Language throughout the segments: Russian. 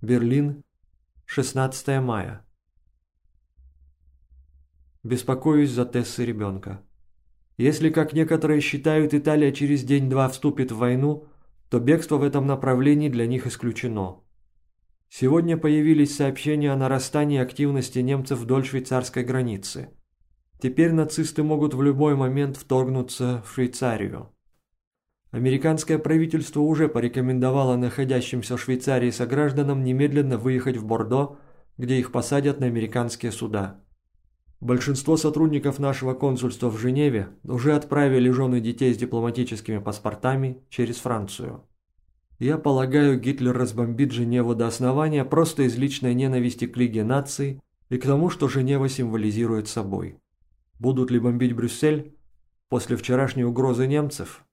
Берлин, 16 мая. Беспокоюсь за Тессы ребенка. Если, как некоторые считают, Италия через день-два вступит в войну, то бегство в этом направлении для них исключено. Сегодня появились сообщения о нарастании активности немцев вдоль швейцарской границы. Теперь нацисты могут в любой момент вторгнуться в Швейцарию. Американское правительство уже порекомендовало находящимся в Швейцарии согражданам немедленно выехать в Бордо, где их посадят на американские суда. Большинство сотрудников нашего консульства в Женеве уже отправили жены детей с дипломатическими паспортами через Францию. Я полагаю, Гитлер разбомбит Женеву до основания просто из личной ненависти к Лиге наций и к тому, что Женева символизирует собой. Будут ли бомбить Брюссель? После вчерашней угрозы немцев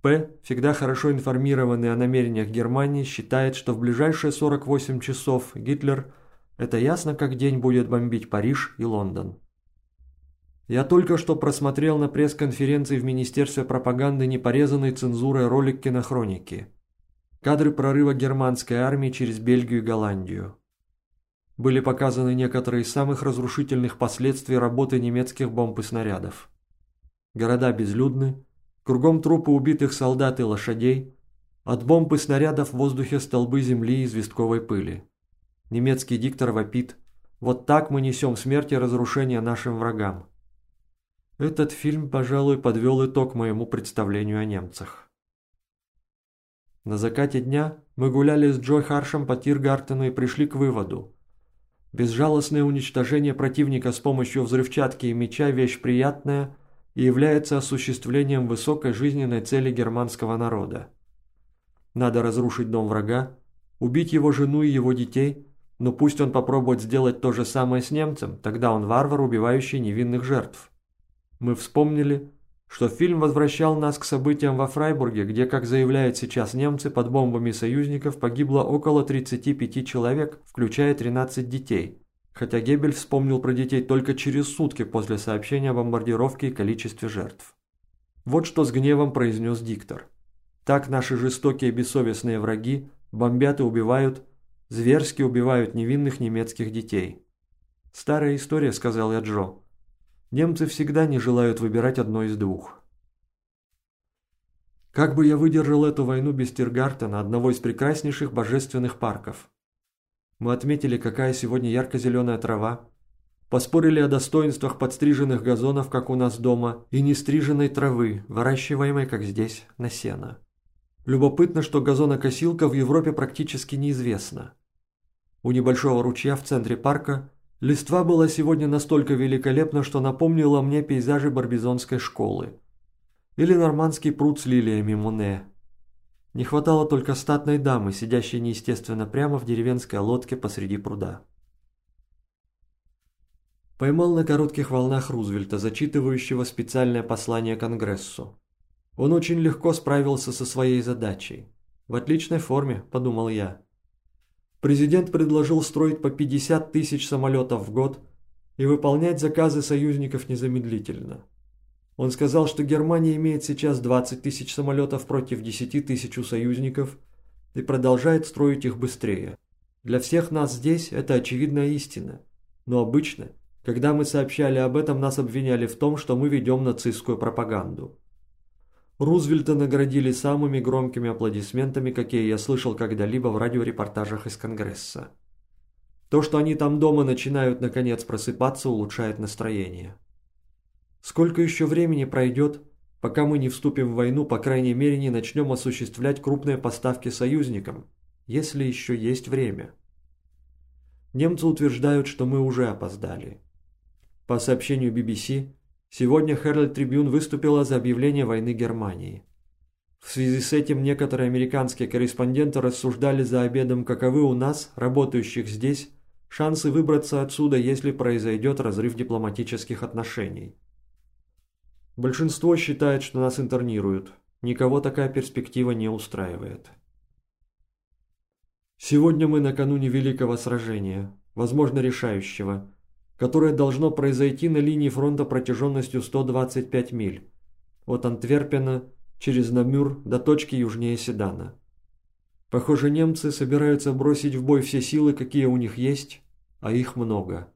П, всегда хорошо информированный о намерениях Германии, считает, что в ближайшие 48 часов Гитлер, это ясно как день, будет бомбить Париж и Лондон. Я только что просмотрел на пресс-конференции в Министерстве пропаганды непорезанной цензурой ролик кинохроники. Кадры прорыва германской армии через Бельгию и Голландию. Были показаны некоторые из самых разрушительных последствий работы немецких бомб и снарядов. Города безлюдны, Кругом трупы убитых солдат и лошадей. От бомб и снарядов в воздухе столбы земли и известковой пыли. Немецкий диктор вопит «Вот так мы несем смерть и разрушение нашим врагам». Этот фильм, пожалуй, подвел итог моему представлению о немцах. На закате дня мы гуляли с Джой Харшем по Тиргартену и пришли к выводу. Безжалостное уничтожение противника с помощью взрывчатки и меча – вещь приятная – и является осуществлением высокой жизненной цели германского народа. Надо разрушить дом врага, убить его жену и его детей, но пусть он попробует сделать то же самое с немцем, тогда он варвар, убивающий невинных жертв. Мы вспомнили, что фильм возвращал нас к событиям во Фрайбурге, где, как заявляют сейчас немцы, под бомбами союзников погибло около 35 человек, включая 13 детей, хотя Геббель вспомнил про детей только через сутки после сообщения о бомбардировке и количестве жертв. Вот что с гневом произнес диктор. Так наши жестокие бессовестные враги бомбят и убивают, зверски убивают невинных немецких детей. Старая история, сказал я Джо. Немцы всегда не желают выбирать одно из двух. Как бы я выдержал эту войну без Тиргартена, одного из прекраснейших божественных парков? Мы отметили, какая сегодня ярко-зеленая трава. Поспорили о достоинствах подстриженных газонов, как у нас дома, и нестриженной травы, выращиваемой, как здесь, на сено. Любопытно, что газонокосилка в Европе практически неизвестна. У небольшого ручья в центре парка листва была сегодня настолько великолепна, что напомнила мне пейзажи барбизонской школы. Или нормандский пруд с лилиями Моне, не хватало только статной дамы, сидящей неестественно прямо в деревенской лодке посреди пруда. Поймал на коротких волнах Рузвельта, зачитывающего специальное послание Конгрессу. Он очень легко справился со своей задачей. В отличной форме, подумал я. Президент предложил строить по 50 тысяч самолетов в год и выполнять заказы союзников незамедлительно. Он сказал, что Германия имеет сейчас 20 тысяч самолетов против 10 тысяч у союзников и продолжает строить их быстрее. Для всех нас здесь это очевидная истина. Но обычно, когда мы сообщали об этом, нас обвиняли в том, что мы ведем нацистскую пропаганду. Рузвельта наградили самыми громкими аплодисментами, какие я слышал когда-либо в радиорепортажах из Конгресса. То, что они там дома начинают наконец просыпаться, улучшает настроение. Сколько еще времени пройдет, пока мы не вступим в войну, по крайней мере не начнем осуществлять крупные поставки союзникам, если еще есть время? Немцы утверждают, что мы уже опоздали. По сообщению BBC, сегодня Herald Tribune выступила за объявление войны Германии. В связи с этим некоторые американские корреспонденты рассуждали за обедом, каковы у нас, работающих здесь, шансы выбраться отсюда, если произойдет разрыв дипломатических отношений. Большинство считает, что нас интернируют. Никого такая перспектива не устраивает. Сегодня мы накануне великого сражения, возможно решающего, которое должно произойти на линии фронта протяженностью 125 миль, от Антверпена через Намюр до точки южнее Седана. Похоже, немцы собираются бросить в бой все силы, какие у них есть, а их много.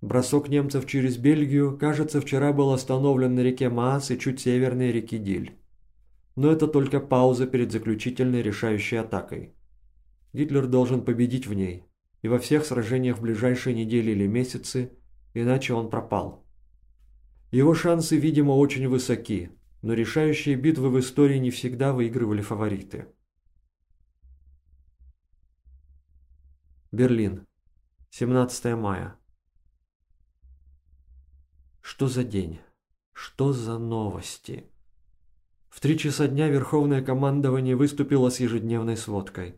Бросок немцев через Бельгию, кажется, вчера был остановлен на реке Маас и чуть северной реки Диль. Но это только пауза перед заключительной решающей атакой. Гитлер должен победить в ней, и во всех сражениях в ближайшие недели или месяцы, иначе он пропал. Его шансы, видимо, очень высоки, но решающие битвы в истории не всегда выигрывали фавориты. Берлин. 17 мая. Что за день? Что за новости? В три часа дня Верховное командование выступило с ежедневной сводкой.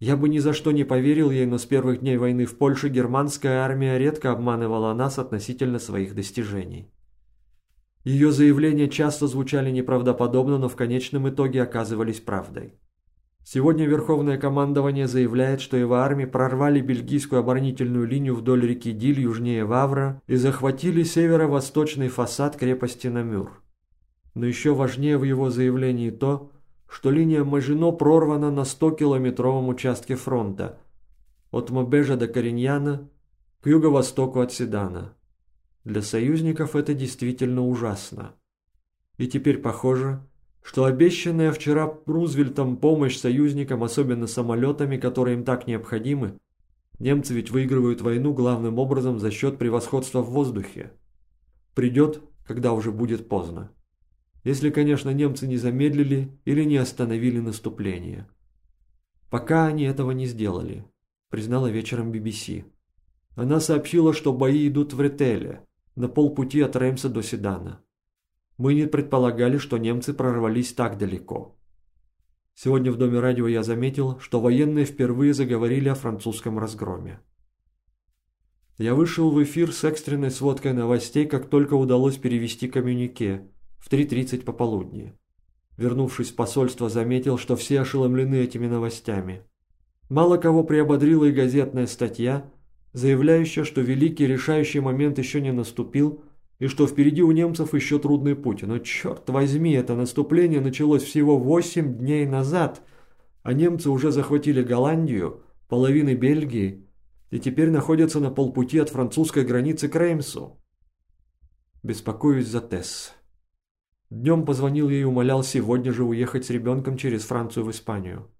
Я бы ни за что не поверил ей, но с первых дней войны в Польше германская армия редко обманывала нас относительно своих достижений. Ее заявления часто звучали неправдоподобно, но в конечном итоге оказывались правдой. Сегодня Верховное командование заявляет, что его армии прорвали бельгийскую оборонительную линию вдоль реки Диль южнее Вавра и захватили северо-восточный фасад крепости Намюр. Но еще важнее в его заявлении то, что линия Мажино прорвана на 100-километровом участке фронта от Мобежа до Кореньяна к юго-востоку от Седана. Для союзников это действительно ужасно. И теперь похоже, что обещанная вчера Рузвельтом помощь союзникам, особенно самолетами, которые им так необходимы, немцы ведь выигрывают войну главным образом за счет превосходства в воздухе, придет, когда уже будет поздно. Если, конечно, немцы не замедлили или не остановили наступление. Пока они этого не сделали, признала вечером BBC. Она сообщила, что бои идут в Ретеле, на полпути от Реймса до Седана. Мы не предполагали, что немцы прорвались так далеко. Сегодня в Доме радио я заметил, что военные впервые заговорили о французском разгроме. Я вышел в эфир с экстренной сводкой новостей, как только удалось перевести коммюнике в 3.30 пополудни. Вернувшись в посольство, заметил, что все ошеломлены этими новостями. Мало кого приободрила и газетная статья, заявляющая, что великий решающий момент еще не наступил – и что впереди у немцев еще трудный путь. Но черт возьми, это наступление началось всего 8 дней назад, а немцы уже захватили Голландию, половины Бельгии и теперь находятся на полпути от французской границы к Реймсу. Беспокоюсь за Тесс. Днем позвонил ей и умолял сегодня же уехать с ребенком через Францию в Испанию.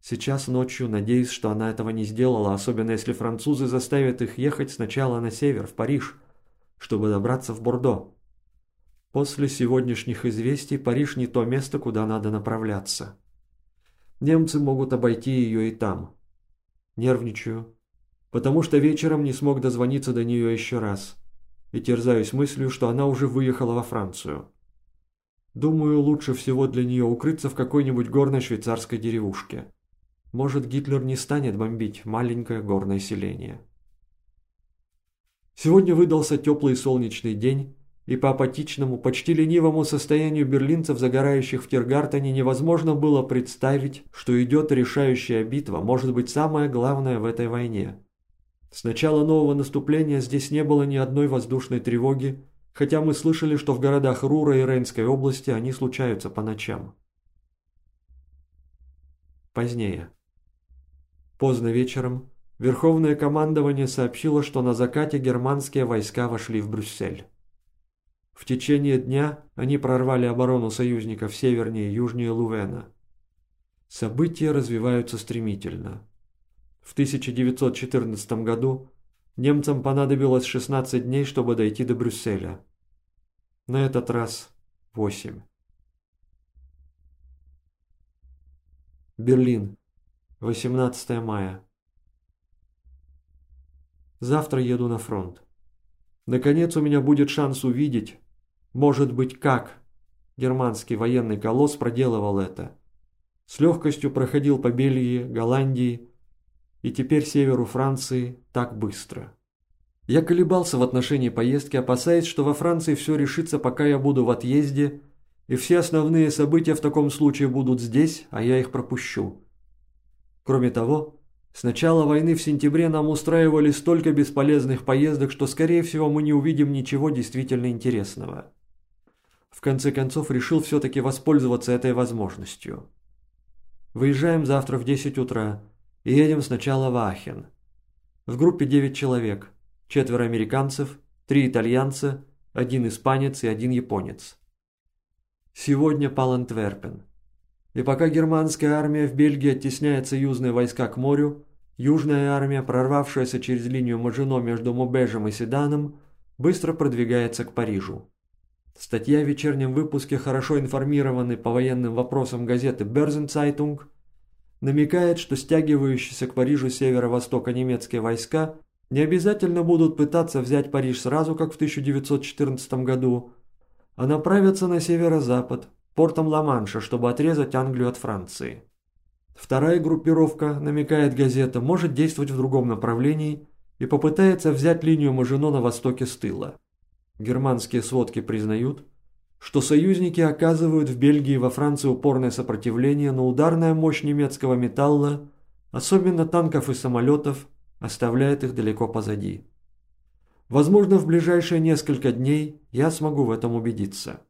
Сейчас ночью надеюсь, что она этого не сделала, особенно если французы заставят их ехать сначала на север, в Париж – чтобы добраться в Бордо. После сегодняшних известий Париж не то место, куда надо направляться. Немцы могут обойти ее и там. Нервничаю, потому что вечером не смог дозвониться до нее еще раз и терзаюсь мыслью, что она уже выехала во Францию. Думаю, лучше всего для нее укрыться в какой-нибудь горной швейцарской деревушке. Может, Гитлер не станет бомбить маленькое горное селение. Сегодня выдался теплый солнечный день, и по апатичному, почти ленивому состоянию берлинцев, загорающих в Тиргартене, невозможно было представить, что идет решающая битва, может быть, самая главная в этой войне. С начала нового наступления здесь не было ни одной воздушной тревоги, хотя мы слышали, что в городах Рура и Рейнской области они случаются по ночам. Позднее. Поздно вечером Верховное командование сообщило, что на закате германские войска вошли в Брюссель. В течение дня они прорвали оборону союзников севернее и южнее Лувена. События развиваются стремительно. В 1914 году немцам понадобилось 16 дней, чтобы дойти до Брюсселя. На этот раз 8. Берлин. 18 мая. Завтра еду на фронт. Наконец у меня будет шанс увидеть, может быть, как германский военный колосс проделывал это. С легкостью проходил по Бельгии, Голландии и теперь северу Франции так быстро. Я колебался в отношении поездки, опасаясь, что во Франции все решится, пока я буду в отъезде, и все основные события в таком случае будут здесь, а я их пропущу. Кроме того, с начала войны в сентябре нам устраивали столько бесполезных поездок, что, скорее всего, мы не увидим ничего действительно интересного. В конце концов, решил все-таки воспользоваться этой возможностью. Выезжаем завтра в 10 утра и едем сначала в Ахен. В группе 9 человек, четверо американцев, три итальянца, один испанец и один японец. Сегодня пал Антверпен. И пока германская армия в Бельгии оттесняет союзные войска к морю, южная армия, прорвавшаяся через линию Мажино между Мобежем и Седаном, быстро продвигается к Парижу. Статья в вечернем выпуске хорошо информированной по военным вопросам газеты «Берзенцайтунг» намекает, что стягивающиеся к Парижу северо-востока немецкие войска не обязательно будут пытаться взять Париж сразу, как в 1914 году, а направятся на северо-запад, портом Ла-Манша, чтобы отрезать Англию от Франции. Вторая группировка, намекает газета, может действовать в другом направлении и попытается взять линию Мажино на востоке с тыла. Германские сводки признают, что союзники оказывают в Бельгии и во Франции упорное сопротивление, но ударная мощь немецкого металла, особенно танков и самолетов, оставляет их далеко позади. Возможно, в ближайшие несколько дней я смогу в этом убедиться.